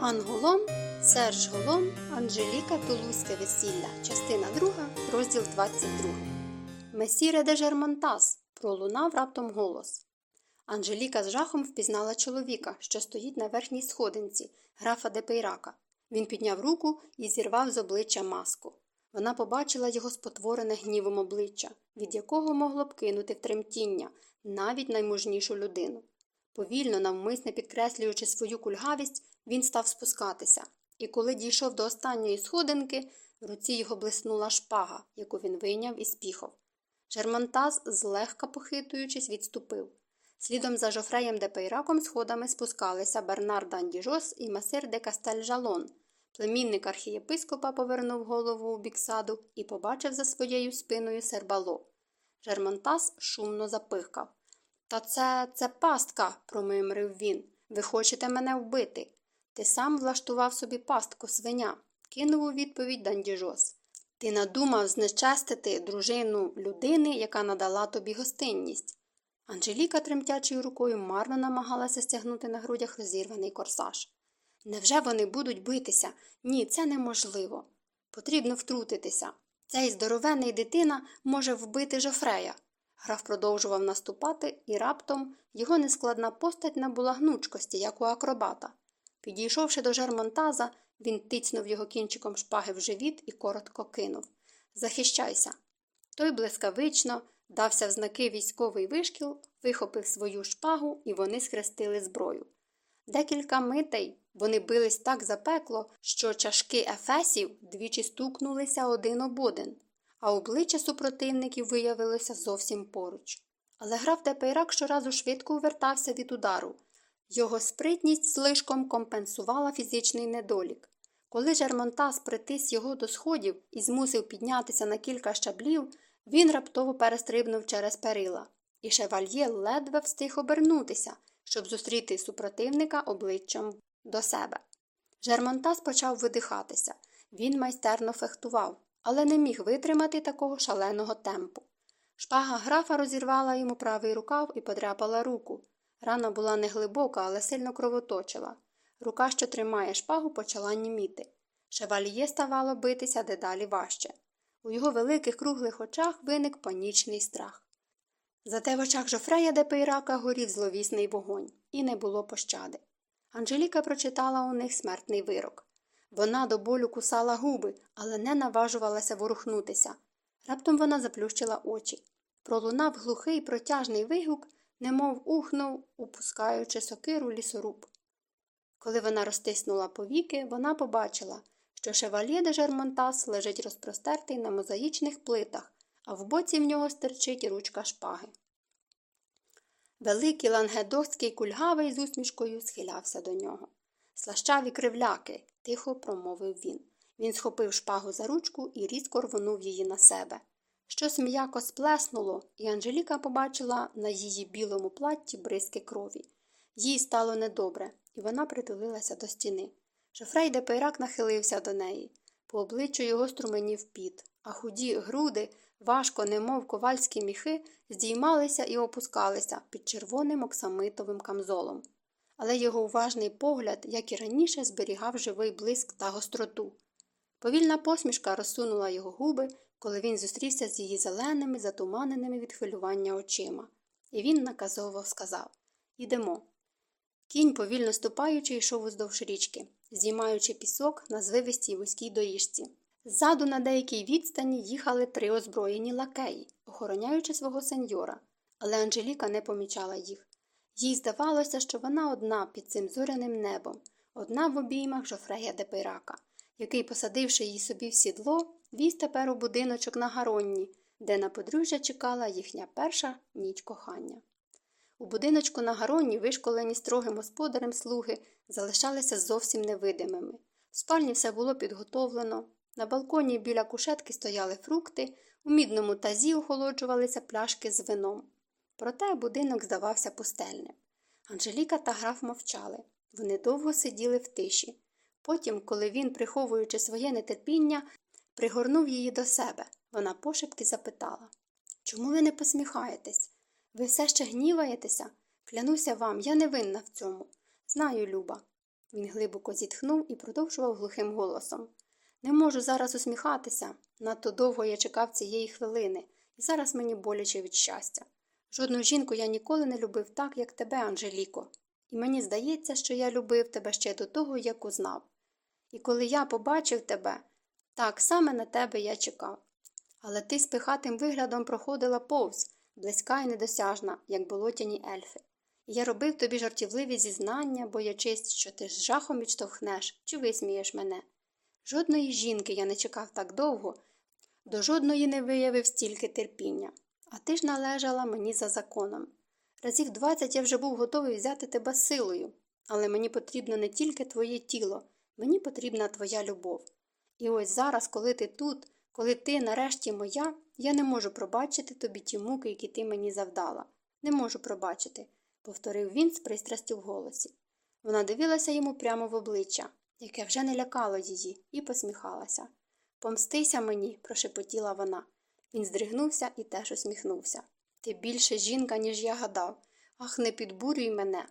Анголон, Серж Голон, Анжеліка Тулузьке весілля. Частина 2, розділ 22. Месіре де Жермонтас. пролунав раптом голос. Анжеліка з жахом впізнала чоловіка, що стоїть на верхній сходинці, графа де Пейрака. Він підняв руку і зірвав з обличчя маску. Вона побачила його спотворене гнівом обличчя, від якого могло б кинути в тремтіння навіть наймужнішу людину. Повільно, навмисне підкреслюючи свою кульгавість, він став спускатися, і коли дійшов до останньої сходинки, в руці його блиснула шпага, яку він вийняв із піхов. Жермонтаз, злегка похитуючись, відступив. Слідом за жофреєм де Пейраком сходами спускалися Бернар Дандіжос і масир де Кастельжалон. Племінник архієпископа повернув голову у бік саду і побачив за своєю спиною сербало. Жермонтаз шумно запихкав. Та це це пастка, промимрив він. Ви хочете мене вбити. Ти сам влаштував собі пастку свиня, кинув у відповідь Дандіжос. Ти надумав знечестити дружину людини, яка надала тобі гостинність. Анжеліка, тремтячою рукою, марно намагалася стягнути на грудях розірваний корсаж. Невже вони будуть битися? Ні, це неможливо. Потрібно втрутитися. Цей здоровений дитина може вбити Жофрея. Граф продовжував наступати, і раптом його нескладна постать набула гнучкості, як у акробата. Підійшовши до жермонтаза, він тицнув його кінчиком шпаги в живіт і коротко кинув Захищайся. Той блискавично дався в знаки військовий вишкіл, вихопив свою шпагу, і вони схрестили зброю. Декілька митей вони бились так запекло, що чашки ефесів двічі стукнулися один об один, а обличчя супротивників виявилося зовсім поруч. Але граф де Пейрак щоразу швидко увертався від удару. Його спритність слишком компенсувала фізичний недолік. Коли Жермонтас притис його до сходів і змусив піднятися на кілька щаблів, він раптово перестрибнув через перила, і шевальє ледве встиг обернутися, щоб зустріти супротивника обличчям до себе. Жермонтас почав видихатися. Він майстерно фехтував, але не міг витримати такого шаленого темпу. Шпага графа розірвала йому правий рукав і подряпала руку. Рана була не глибока, але сильно кровоточила. Рука, що тримає шпагу, почала німіти. Шевальє ставало битися дедалі важче. У його великих круглих очах виник панічний страх. Зате в очах Жофрея де Пейрака горів зловісний вогонь, і не було пощади. Анжеліка прочитала у них смертний вирок. Вона до болю кусала губи, але не наважувалася ворухнутися. Раптом вона заплющила очі. Пролунав глухий протяжний вигук, немов ухнув, упускаючи сокиру лісоруб. Коли вона розтиснула повіки, вона побачила, що шевальє де Жермонтас лежить розпростертий на мозаїчних плитах, а в боці в нього стерчить ручка шпаги. Великий лангедокський кульгавий з усмішкою схилявся до нього. Слащаві кривляки, тихо промовив він. Він схопив шпагу за ручку і різко рвонув її на себе. Щось м'яко сплеснуло, і Анжеліка побачила на її білому платті бризки крові. Їй стало недобре, і вона притулилася до стіни. Жофрей де Пейрак нахилився до неї. По обличчю його струменів піт, а худі груди, важко, немов ковальські міхи, здіймалися і опускалися під червоним оксамитовим камзолом. Але його уважний погляд, як і раніше, зберігав живий блиск та гостроту. Повільна посмішка розсунула його губи, коли він зустрівся з її зеленими, затуманеними від хвилювання очима, і він наказово сказав Ідемо. Кінь, повільно ступаючи, йшов уздовж річки, здіймаючи пісок на звивистій вузькій доріжці. Ззаду на деякій відстані їхали три озброєні лакеї, охороняючи свого сеньора, але Анжеліка не помічала їх. Їй здавалося, що вона одна під цим зоряним небом, одна в обіймах жофрея де Пейрака, який, посадивши її собі в сідло, віз тепер у будиночок на гаронні, де на подружжя чекала їхня перша ніч кохання. У будиночку на гаронні, вишколені строгим господарем слуги, залишалися зовсім невидимими. В спальні все було підготовлено. На балконі біля кушетки стояли фрукти, у мідному тазі охолоджувалися пляшки з вином. Проте будинок здавався пустельним. Анжеліка та граф мовчали. Вони довго сиділи в тиші. Потім, коли він, приховуючи своє нетерпіння, пригорнув її до себе, вона пошепки запитала Чому ви не посміхаєтесь? Ви все ще гніваєтеся? Клянуся вам, я не винна в цьому. Знаю, Люба. Він глибоко зітхнув і продовжував глухим голосом. Не можу зараз усміхатися. Надто довго я чекав цієї хвилини, і зараз мені боляче від щастя. Жодну жінку я ніколи не любив так, як тебе, Анжеліко, і мені здається, що я любив тебе ще до того, як узнав. І коли я побачив тебе, так саме на тебе я чекав. Але ти з пихатим виглядом проходила повз, близька і недосяжна, як болотяні ельфи. І я робив тобі жартівливі зізнання, боячись, що ти з жахом відштовхнеш чи висмієш мене. Жодної жінки я не чекав так довго, до жодної не виявив стільки терпіння, а ти ж належала мені за законом. Разів двадцять я вже був готовий взяти тебе силою, але мені потрібно не тільки твоє тіло, мені потрібна твоя любов. І ось зараз, коли ти тут, коли ти нарешті моя, я не можу пробачити тобі ті муки, які ти мені завдала. Не можу пробачити, повторив він з пристрастю в голосі. Вона дивилася йому прямо в обличчя, яке вже не лякало її, і посміхалася. Помстися мені, прошепотіла вона. Він здригнувся і теж усміхнувся. Ти більше жінка, ніж я гадав. Ах, не підбурюй мене.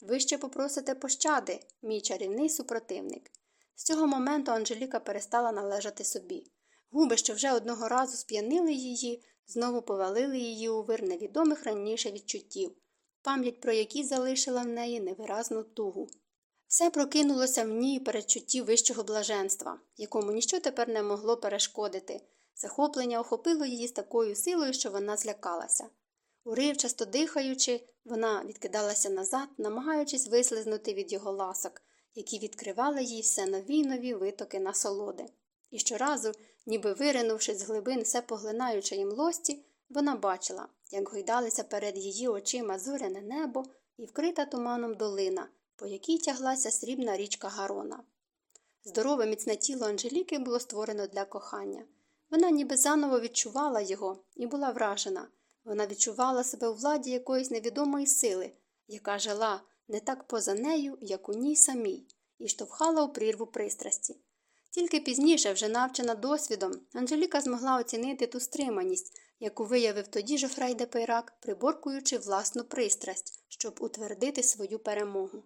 Ви ще попросите пощади, мій чарівний супротивник. З цього моменту Анжеліка перестала належати собі. Губи, що вже одного разу сп'янили її, знову повалили її у вир невідомих раніше відчуттів, пам'ять про які залишила в неї невиразну тугу. Все прокинулося в ній передчутті вищого блаженства, якому ніщо тепер не могло перешкодити. Захоплення охопило її з такою силою, що вона злякалася. Уривчасто дихаючи, вона відкидалася назад, намагаючись вислизнути від його ласок, які відкривали їй все нові нові витоки насолоди. І щоразу, ніби виринувши з глибин все поглинаючої млості, вона бачила, як гойдалися перед її очима зоряне небо і вкрита туманом долина, по якій тяглася срібна річка Гарона. Здорове міцне тіло Анжеліки було створено для кохання. Вона ніби заново відчувала його і була вражена. Вона відчувала себе у владі якоїсь невідомої сили, яка жила не так поза нею, як у ній самій, і штовхала у прірву пристрасті. Тільки пізніше, вже навчена досвідом, Анжеліка змогла оцінити ту стриманість, яку виявив тоді Жофрей де Пейрак, приборкуючи власну пристрасть, щоб утвердити свою перемогу.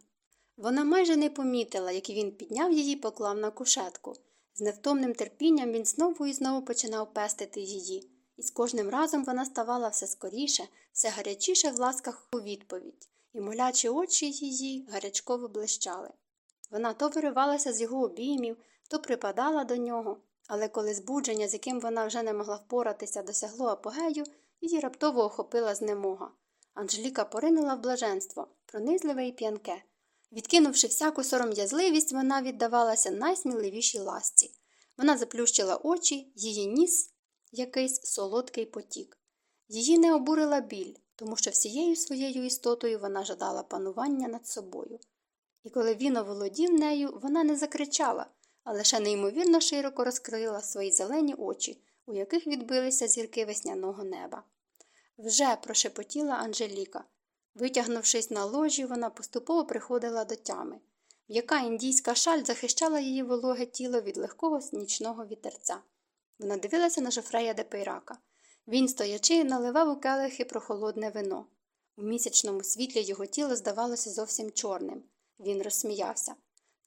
Вона майже не помітила, як він підняв її і поклав на кушетку. З невтомним терпінням він знову і знову починав пестити її, і з кожним разом вона ставала все скоріше, все гарячіше в ласках у відповідь, і молячі очі її гарячково блищали. Вона то виривалася з його обіймів, то припадала до нього, але коли збудження, з яким вона вже не могла впоратися, досягло апогею, її раптово охопила знемога. Анжеліка поринула в блаженство, пронизливе і п'янке. Відкинувши всяку сором'язливість, вона віддавалася найсміливішій ласці. Вона заплющила очі, її ніс якийсь солодкий потік. Її не обурила біль, тому що всією своєю істотою вона жадала панування над собою. І коли він оволодів нею, вона не закричала, а лише неймовірно широко розкрила свої зелені очі, у яких відбилися зірки весняного неба. Вже прошепотіла Анжеліка. Витягнувшись на ложі, вона поступово приходила до тями. М'яка індійська шаль захищала її вологе тіло від легкого нічного вітерця. Вона дивилася на Жофрея де Пейрака. Він, стоячи, наливав у келихи прохолодне вино. У місячному світлі його тіло здавалося зовсім чорним. Він розсміявся.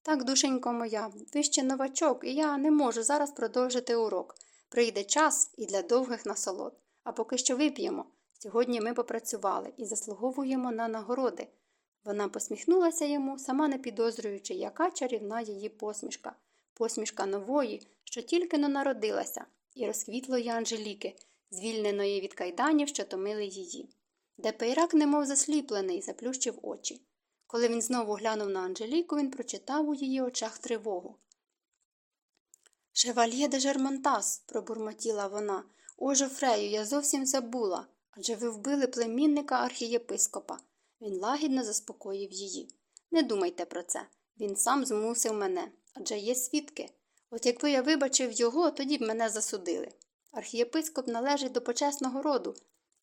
Так, душенько моя, ви ще новачок, і я не можу зараз продовжити урок. Прийде час і для довгих насолод. А поки що вип'ємо. Сьогодні ми попрацювали і заслуговуємо на нагороди. Вона посміхнулася йому, сама не підозрюючи, яка чарівна її посмішка, посмішка нової, що тільки но народилася, і розквітлої Анжеліки, звільненої від кайданів, що томили її. Де немов засліплений, заплющив очі. Коли він знову глянув на Анжеліку, він прочитав у її очах тривогу. Шевальє де Жермонтас, пробурмотіла вона. О, Жофрею, я зовсім забула. Адже ви вбили племінника архієпископа. Він лагідно заспокоїв її. Не думайте про це. Він сам змусив мене, адже є свідки. От якби я вибачив його, тоді б мене засудили. Архієпископ належить до почесного роду,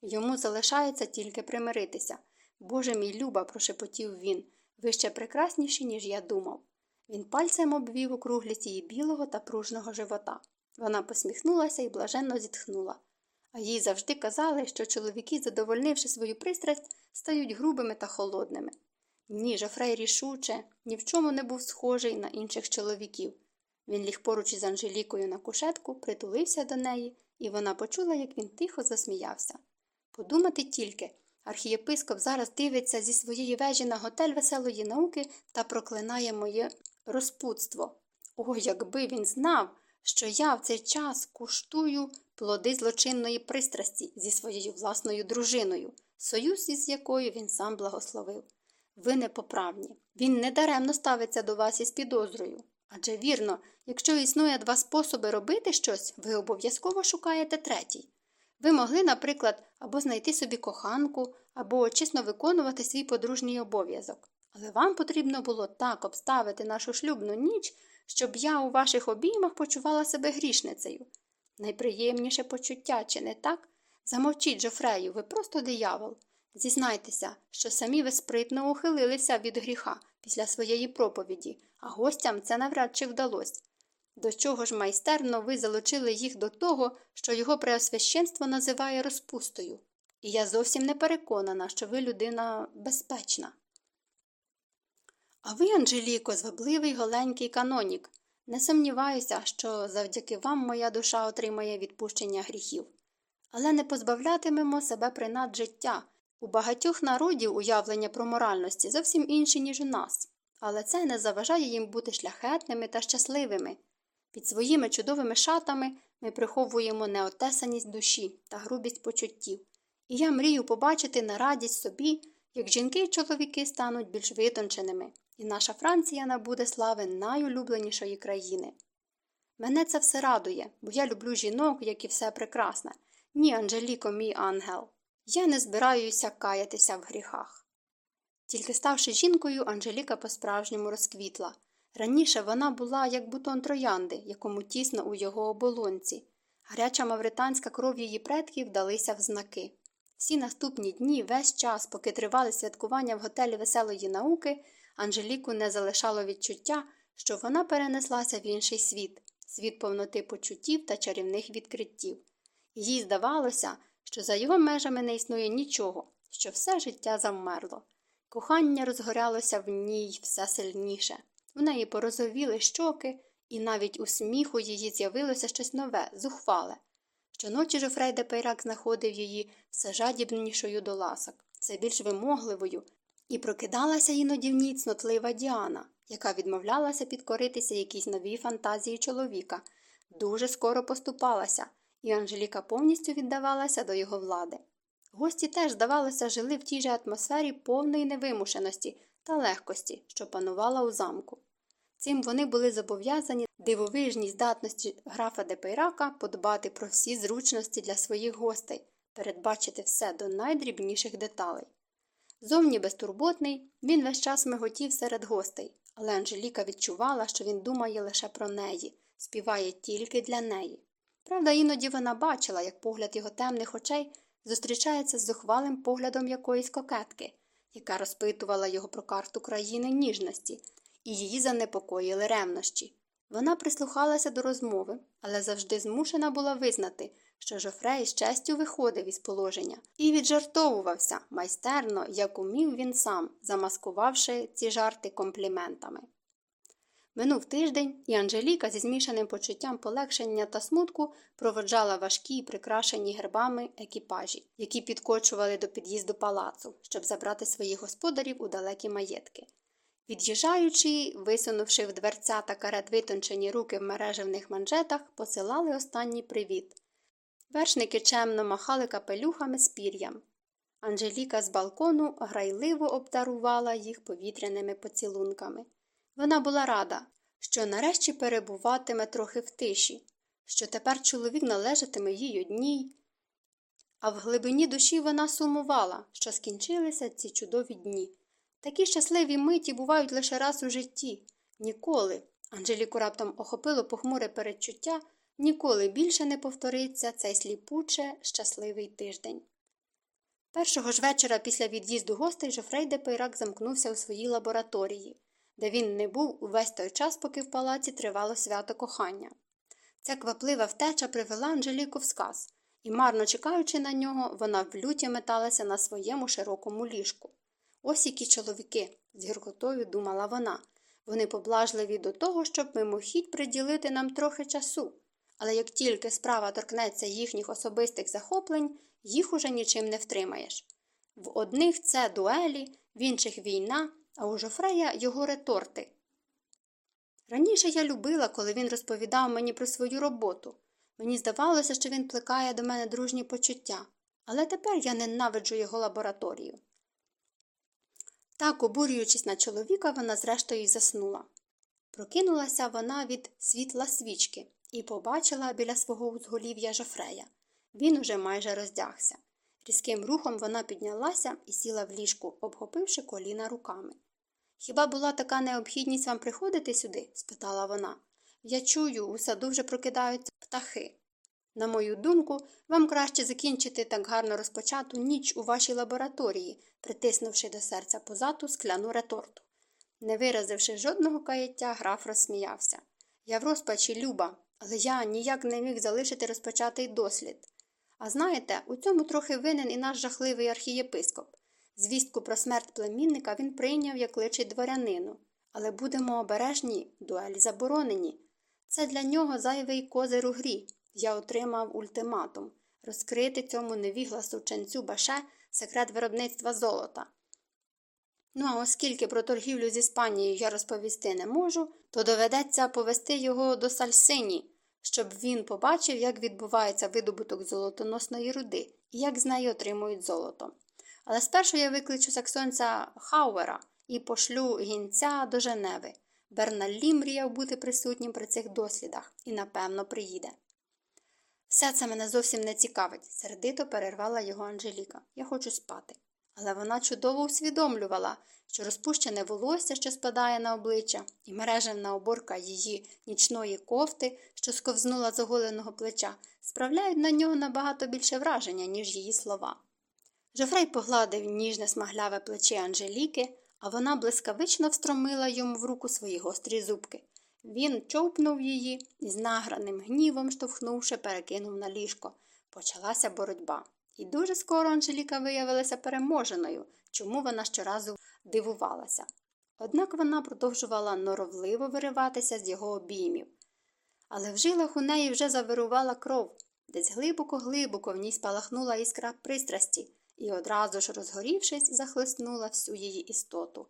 йому залишається тільки примиритися. Боже мій люба, прошепотів він, ви ще прекрасніші, ніж я думав. Він пальцем обвів округлість її білого та пружного живота. Вона посміхнулася і блаженно зітхнула. А їй завжди казали, що чоловіки, задовольнивши свою пристрасть, стають грубими та холодними. Ні, Жофрей рішуче, ні в чому не був схожий на інших чоловіків. Він ліг поруч із Анжелікою на кушетку, притулився до неї, і вона почула, як він тихо засміявся. Подумати тільки, архієпископ зараз дивиться зі своєї вежі на готель веселої науки та проклинає моє розпутство. О, якби він знав, що я в цей час куштую плоди злочинної пристрасті зі своєю власною дружиною, союз із якою він сам благословив. Ви непоправні. Він недаремно ставиться до вас із підозрою. Адже вірно, якщо існує два способи робити щось, ви обов'язково шукаєте третій. Ви могли, наприклад, або знайти собі коханку, або чесно виконувати свій подружній обов'язок. Але вам потрібно було так обставити нашу шлюбну ніч, щоб я у ваших обіймах почувала себе грішницею. Найприємніше почуття, чи не так? Замовчіть, Жофрею, ви просто диявол. Зізнайтеся, що самі ви спритно ухилилися від гріха після своєї проповіді, а гостям це навряд чи вдалося. До чого ж майстерно ви залучили їх до того, що його преосвященство називає розпустою, і я зовсім не переконана, що ви людина безпечна. А ви, Анжеліко, звабливий голенький канонік. Не сумніваюся, що завдяки вам моя душа отримає відпущення гріхів. Але не позбавлятимемо себе принад життя. У багатьох народів уявлення про моральності зовсім інші, ніж у нас, але це не заважає їм бути шляхетними та щасливими. Під своїми чудовими шатами ми приховуємо неотесаність душі та грубість почуттів, і я мрію побачити на радість собі, як жінки й чоловіки стануть більш витонченими, і наша Франція набуде слави найулюбленішої країни. Мене це все радує, бо я люблю жінок, як і все прекрасне. Ні, Анжеліко, мій ангел. Я не збираюся каятися в гріхах. Тільки ставши жінкою, Анжеліка по-справжньому розквітла. Раніше вона була як бутон троянди, якому тісно у його оболонці. Гаряча мавританська кров її предків далися в знаки. Всі наступні дні, весь час, поки тривали святкування в готелі веселої науки, Анжеліку не залишало відчуття, що вона перенеслася в інший світ, світ повноти почуттів та чарівних відкриттів. Їй здавалося, що за його межами не існує нічого, що все життя завмерло. Кохання розгорялося в ній все сильніше. В неї порозовіли щоки, і навіть у сміху її з'явилося щось нове, зухвале. Щоночі Жофрей де Пейрак знаходив її все жадібнішою до ласок, все більш вимогливою, і прокидалася іноді в ній цнотлива Діана, яка відмовлялася підкоритися якійсь новій фантазії чоловіка, дуже скоро поступалася, і Анжеліка повністю віддавалася до його влади. Гості теж, здавалося, жили в тій же атмосфері повної невимушеності та легкості, що панувала у замку. Цим вони були зобов'язані дивовижній здатності графа де Пейрака подбати про всі зручності для своїх гостей, передбачити все до найдрібніших деталей. Зовні безтурботний, він весь час миготів серед гостей, але Анжеліка відчувала, що він думає лише про неї, співає тільки для неї. Правда, іноді вона бачила, як погляд його темних очей зустрічається з зухвалим поглядом якоїсь кокетки, яка розпитувала його про карту країни ніжності, і її занепокоїли ревнощі. Вона прислухалася до розмови, але завжди змушена була визнати, що Жофрей з честю виходив із положення і віджартовувався майстерно, як умів він сам, замаскувавши ці жарти компліментами. Минув тиждень, і Анжеліка зі змішаним почуттям полегшення та смутку проводжала важкі й прикрашені гербами екіпажі, які підкочували до під'їзду палацу, щоб забрати своїх господарів у далекі маєтки. Від'їжджаючи, висунувши в дверця та карет витончені руки в мережевних манжетах, посилали останній привіт. Вершники чемно махали капелюхами з пір'ям. Анжеліка з балкону грайливо обдарувала їх повітряними поцілунками. Вона була рада, що нарешті перебуватиме трохи в тиші, що тепер чоловік належатиме їй одній. А в глибині душі вона сумувала, що скінчилися ці чудові дні. Такі щасливі миті бувають лише раз у житті. Ніколи. Анжеліку раптом охопило похмуре передчуття, ніколи більше не повториться цей сліпуче, щасливий тиждень. Першого ж вечора після від'їзду гостей Жофрей де Пейрак замкнувся у своїй лабораторії, де він не був увесь той час, поки в палаці тривало свято кохання. Ця кваплива втеча привела Анжеліку в сказ, і, марно чекаючи на нього, вона в люті металася на своєму широкому ліжку. Ось які чоловіки, з гіркотою думала вона. Вони поблажливі до того, щоб мимохідь приділити нам трохи часу. Але як тільки справа торкнеться їхніх особистих захоплень, їх уже нічим не втримаєш. В одних це дуелі, в інших війна, а у Жофрея його реторти. Раніше я любила, коли він розповідав мені про свою роботу. Мені здавалося, що він плекає до мене дружні почуття, але тепер я ненавиджу його лабораторію. Так, обурюючись на чоловіка, вона зрештою й заснула. Прокинулася вона від світла свічки і побачила біля свого узголів'я Жофрея. Він уже майже роздягся. Різким рухом вона піднялася і сіла в ліжку, обхопивши коліна руками. Хіба була така необхідність вам приходити сюди? спитала вона. Я чую, у саду вже прокидаються птахи. На мою думку, вам краще закінчити так гарно розпочату ніч у вашій лабораторії, притиснувши до серця позату скляну реторту. Не виразивши жодного каяття, граф розсміявся. Я в розпачі люба, але я ніяк не міг залишити розпочатий дослід. А знаєте, у цьому трохи винен і наш жахливий архієпископ. Звістку про смерть племінника він прийняв, як личить дворянину. Але будемо обережні, дуелі заборонені. Це для нього зайвий козир у грі. Я отримав ультиматум розкрити цьому невігласу ченцю баше секрет виробництва золота. Ну а оскільки про торгівлю з Іспанією я розповісти не можу, то доведеться повести його до Сальсині, щоб він побачив, як відбувається видобуток золотоносної руди і як з неї отримують золото. Але спершу я викличу саксонця Хауера і пошлю гінця до Женеви. Берналлі мріяв бути присутнім при цих дослідах і, напевно, приїде. Все це мене зовсім не цікавить, сердито перервала його Анжеліка. Я хочу спати. Але вона чудово усвідомлювала, що розпущене волосся, що спадає на обличчя, і мережевна оборка її нічної кофти, що сковзнула з оголеного плеча, справляють на нього набагато більше враження, ніж її слова. Жофрей погладив ніжне смагляве плече Анжеліки, а вона блискавично встромила йому в руку свої гострі зубки. Він човпнув її і з награним гнівом, штовхнувши, перекинув на ліжко. Почалася боротьба. І дуже скоро Анжеліка виявилася переможеною, чому вона щоразу дивувалася. Однак вона продовжувала норовливо вириватися з його обіймів. Але в жилах у неї вже завирувала кров, десь глибоко-глибоко в ній спалахнула іскра пристрасті і, одразу ж розгорівшись, захлеснула всю її істоту.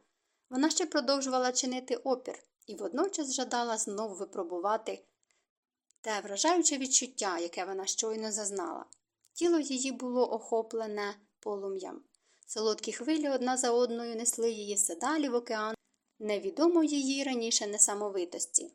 Вона ще продовжувала чинити опір і водночас жадала знов випробувати те вражаюче відчуття, яке вона щойно зазнала. Тіло її було охоплене полум'ям. Солодкі хвилі одна за одною несли її все далі в океан, невідомо її раніше несамовитості.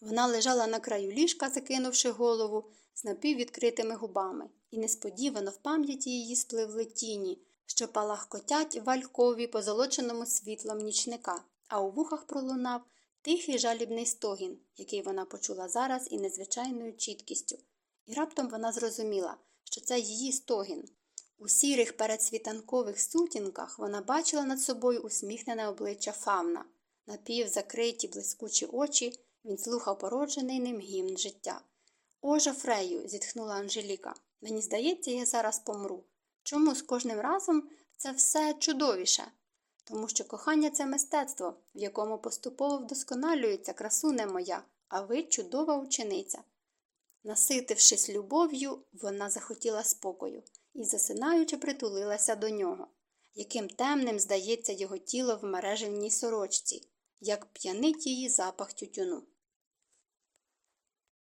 Вона лежала на краю ліжка, закинувши голову з напіввідкритими губами, і несподівано в пам'яті її спливли тіні, що палахкотять валькові позолоченому світлом нічника, а у вухах пролунав тихий жалібний стогін, який вона почула зараз і незвичайною чіткістю. І раптом вона зрозуміла, що це її стогін. У сірих передсвітанкових сутінках вона бачила над собою усміхнене обличчя Фавна. Напівзакриті блискучі очі він слухав породжений ним гімн життя. О, Жофрею, зітхнула Анжеліка. Мені здається, я зараз помру. Чому з кожним разом це все чудовіше? Тому що кохання це мистецтво, в якому поступово вдосконалюється красуне моя, а ви чудова учениця. Наситившись любов'ю, вона захотіла спокою і, засинаючи, притулилася до нього. Яким темним здається його тіло в мережевній сорочці, як п'янить її запах тютюну.